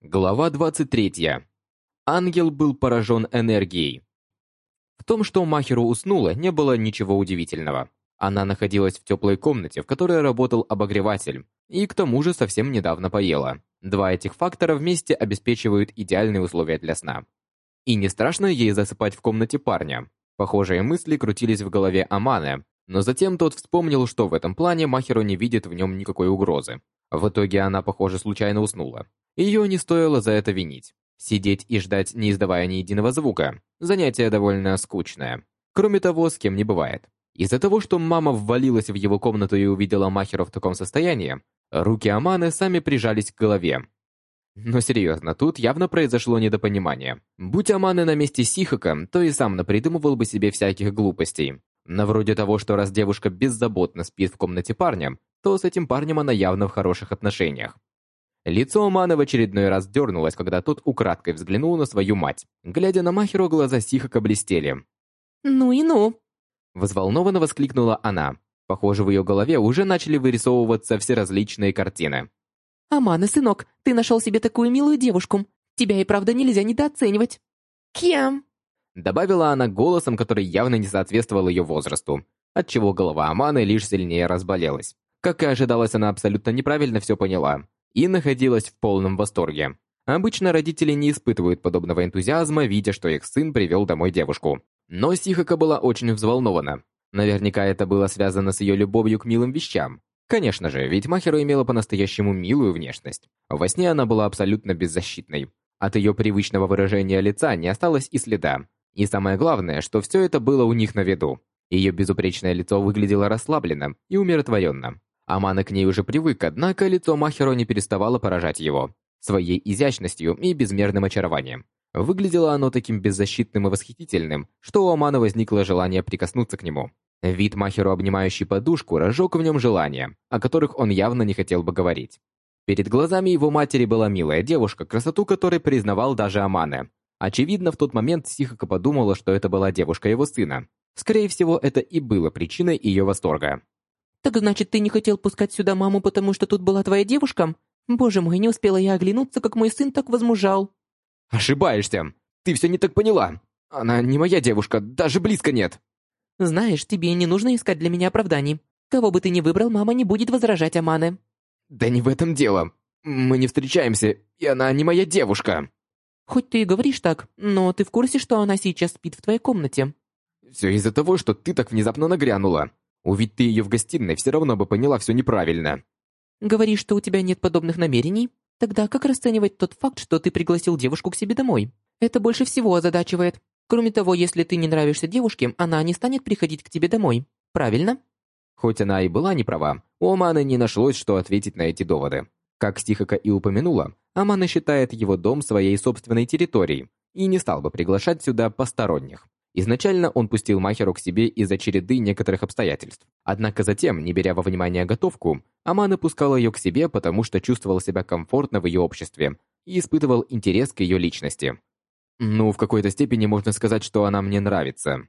Глава 23. Ангел был поражен энергией. В том, что Махеру уснула, не было ничего удивительного. Она находилась в теплой комнате, в которой работал обогреватель, и к тому же совсем недавно поела. Два этих фактора вместе обеспечивают идеальные условия для сна. И не страшно ей засыпать в комнате парня. Похожие мысли крутились в голове Аманы, но затем тот вспомнил, что в этом плане Махеру не видит в нем никакой угрозы. В итоге она, похоже, случайно уснула. Ее не стоило за это винить. Сидеть и ждать, не издавая ни единого звука, занятие довольно скучное. Кроме того, с кем не бывает. Из-за того, что мама ввалилась в его комнату и увидела Махера в таком состоянии, руки Аманы сами прижались к голове. Но серьезно, тут явно произошло недопонимание. Будь Аманы на месте Сихака, то и сам напридумывал бы себе всяких глупостей. На вроде того, что раз девушка беззаботно спит в комнате парня, то с этим парнем она явно в хороших отношениях. Лицо Омана в очередной раз дернулось, когда тот украдкой взглянул на свою мать. Глядя на Махеру, глаза Сихака блестели. «Ну и ну!» Взволнованно воскликнула она. Похоже, в ее голове уже начали вырисовываться все различные картины. «Амана, сынок, ты нашел себе такую милую девушку. Тебя и правда нельзя недооценивать». «Кем?» Добавила она голосом, который явно не соответствовал ее возрасту, отчего голова Аманы лишь сильнее разболелась. Как и ожидалось, она абсолютно неправильно все поняла и находилась в полном восторге. Обычно родители не испытывают подобного энтузиазма, видя, что их сын привел домой девушку. Но Сихака была очень взволнована. Наверняка это было связано с ее любовью к милым вещам. Конечно же, ведь Махеру имела по-настоящему милую внешность. Во сне она была абсолютно беззащитной. От ее привычного выражения лица не осталось и следа. И самое главное, что все это было у них на виду. Ее безупречное лицо выглядело расслабленным и умиротворенным. Амана к ней уже привык, однако лицо Махеро не переставало поражать его. Своей изящностью и безмерным очарованием. Выглядело оно таким беззащитным и восхитительным, что у Амана возникло желание прикоснуться к нему. Вид Махеру, обнимающий подушку, разжег в нем желания, о которых он явно не хотел бы говорить. Перед глазами его матери была милая девушка, красоту которой признавал даже Амане. Очевидно, в тот момент Сихака подумала, что это была девушка его сына. Скорее всего, это и было причиной ее восторга. «Так значит, ты не хотел пускать сюда маму, потому что тут была твоя девушка? Боже мой, не успела я оглянуться, как мой сын так возмужал». «Ошибаешься! Ты все не так поняла! Она не моя девушка, даже близко нет!» «Знаешь, тебе не нужно искать для меня оправданий. Кого бы ты ни выбрал, мама не будет возражать Амане». «Да не в этом дело. Мы не встречаемся, и она не моя девушка». «Хоть ты и говоришь так, но ты в курсе, что она сейчас спит в твоей комнате?» «Все из-за того, что ты так внезапно нагрянула. Увидь ты ее в гостиной, все равно бы поняла все неправильно. Говоришь, что у тебя нет подобных намерений? Тогда как расценивать тот факт, что ты пригласил девушку к себе домой? Это больше всего озадачивает. Кроме того, если ты не нравишься девушке, она не станет приходить к тебе домой. Правильно? Хоть она и была не права, у Аманы не нашлось, что ответить на эти доводы. Как Стихака и упомянула, Амана считает его дом своей собственной территорией и не стал бы приглашать сюда посторонних. Изначально он пустил Махеру к себе из-за череды некоторых обстоятельств. Однако затем, не беря во внимание готовку, Амана пускал ее к себе, потому что чувствовал себя комфортно в ее обществе и испытывал интерес к ее личности. Ну, в какой-то степени можно сказать, что она мне нравится.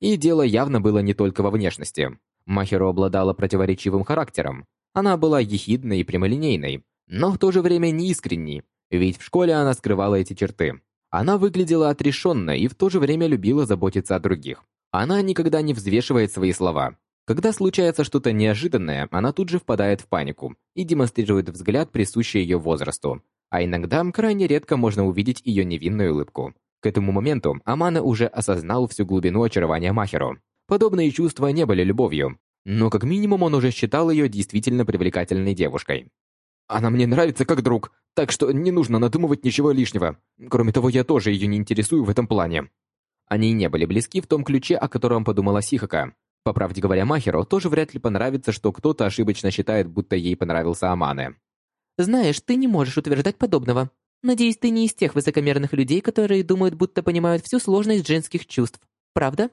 И дело явно было не только во внешности. Махеру обладала противоречивым характером. Она была ехидной и прямолинейной, но в то же время неискренней, ведь в школе она скрывала эти черты. Она выглядела отрешенно и в то же время любила заботиться о других. Она никогда не взвешивает свои слова. Когда случается что-то неожиданное, она тут же впадает в панику и демонстрирует взгляд, присущий ее возрасту. А иногда крайне редко можно увидеть ее невинную улыбку. К этому моменту Амана уже осознал всю глубину очарования Махеру. Подобные чувства не были любовью, но как минимум он уже считал ее действительно привлекательной девушкой. Она мне нравится как друг, так что не нужно надумывать ничего лишнего. Кроме того, я тоже ее не интересую в этом плане. Они не были близки в том ключе, о котором подумала Сихака. По правде говоря, Махеру тоже вряд ли понравится, что кто-то ошибочно считает, будто ей понравился Амане. «Знаешь, ты не можешь утверждать подобного. Надеюсь, ты не из тех высокомерных людей, которые думают, будто понимают всю сложность женских чувств. Правда?»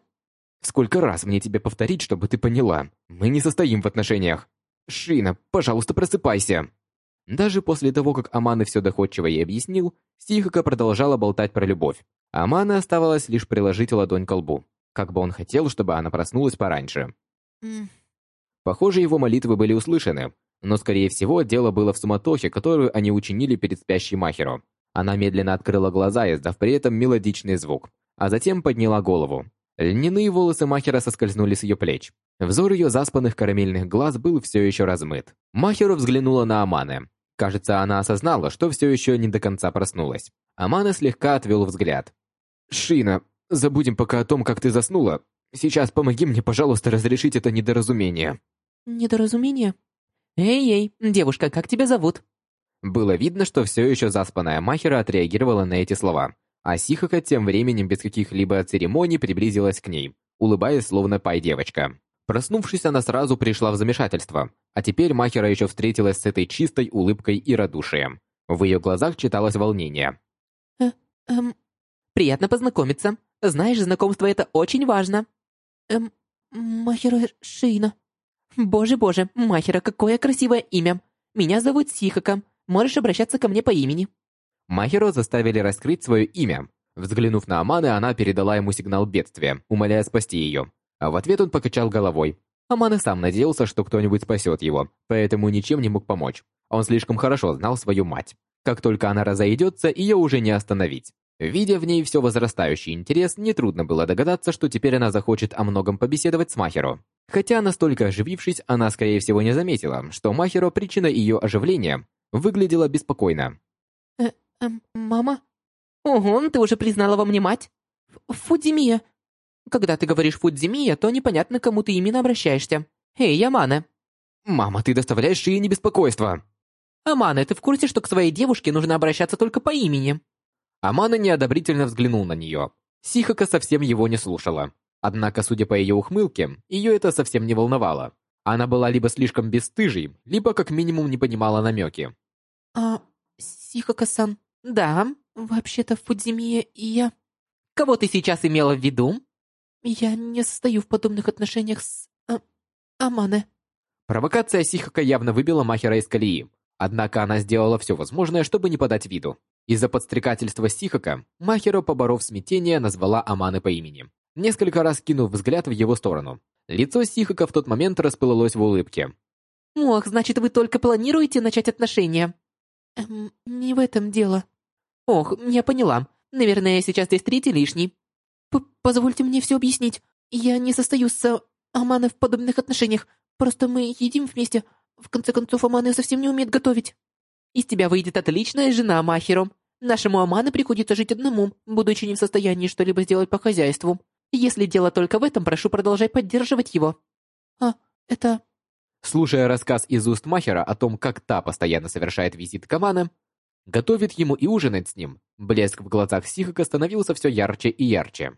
«Сколько раз мне тебе повторить, чтобы ты поняла? Мы не состоим в отношениях. Шина, пожалуйста, просыпайся!» Даже после того, как Амана все доходчиво ей объяснил, Сихака продолжала болтать про любовь. Амана оставалось лишь приложить ладонь к лбу, как бы он хотел, чтобы она проснулась пораньше. Mm. Похоже, его молитвы были услышаны. Но, скорее всего, дело было в суматохе, которую они учинили перед спящей Махеру. Она медленно открыла глаза, издав при этом мелодичный звук, а затем подняла голову. Льняные волосы Махера соскользнули с ее плеч. Взор ее заспанных карамельных глаз был все еще размыт. Махеру взглянула на Аманы. Кажется, она осознала, что все еще не до конца проснулась. Амана слегка отвел взгляд. «Шина, забудем пока о том, как ты заснула. Сейчас помоги мне, пожалуйста, разрешить это недоразумение». «Недоразумение? Эй-эй, девушка, как тебя зовут?» Было видно, что все еще заспанная Махера отреагировала на эти слова, а Сихака тем временем без каких-либо церемоний приблизилась к ней, улыбаясь словно пай-девочка. Проснувшись, она сразу пришла в замешательство, а теперь Махера еще встретилась с этой чистой улыбкой и радушием. В ее глазах читалось волнение. Э, эм, приятно познакомиться. Знаешь, знакомство это очень важно. Эм, Махера Шина. Боже-боже, Махера, какое красивое имя. Меня зовут Сихака. Можешь обращаться ко мне по имени». Махеро заставили раскрыть свое имя. Взглянув на Аманы, она передала ему сигнал бедствия, умоляя спасти ее. А в ответ он покачал головой. Аманы сам надеялся, что кто-нибудь спасет его, поэтому ничем не мог помочь. Он слишком хорошо знал свою мать. Как только она разойдется, ее уже не остановить. Видя в ней все возрастающий интерес, нетрудно было догадаться, что теперь она захочет о многом побеседовать с Махеро. Хотя, настолько оживившись, она, скорее всего, не заметила, что Махеро причина ее оживления выглядела беспокойно. Э, э, мама? Ого, ты уже признала во мне мать? Фудзимия. Когда ты говоришь Фудзимия, то непонятно, к кому ты именно обращаешься. Эй, Ямана. Мама, ты доставляешь ей беспокойство. Амана, ты в курсе, что к своей девушке нужно обращаться только по имени? Амана неодобрительно взглянул на нее. Сихака совсем его не слушала. Однако, судя по ее ухмылке, ее это совсем не волновало. Она была либо слишком бесстыжей, либо как минимум не понимала намеки. «А, Сихака-сан, да, вообще-то Фудзимия и я...» «Кого ты сейчас имела в виду?» «Я не состою в подобных отношениях с... А, Амане». Провокация Сихака явно выбила Махера из колеи. Однако она сделала все возможное, чтобы не подать виду. Из-за подстрекательства Сихака, Махеро, поборов смятение, назвала Аманы по имени, несколько раз кинув взгляд в его сторону. Лицо Сихака в тот момент расплылось в улыбке. «Ох, значит, вы только планируете начать отношения?» «Эм, не в этом дело». «Ох, я поняла. Наверное, сейчас здесь третий лишний». П «Позвольте мне все объяснить. Я не состою с Аманой в подобных отношениях. Просто мы едим вместе. В конце концов, Амана совсем не умеет готовить». «Из тебя выйдет отличная жена, Махиро. Нашему Аману приходится жить одному, будучи не в состоянии что-либо сделать по хозяйству. Если дело только в этом, прошу продолжай поддерживать его». «А, это...» Слушая рассказ из уст Махера о том, как та постоянно совершает визит к Амане, готовит ему и ужинать с ним, блеск в глазах Сихака становился все ярче и ярче.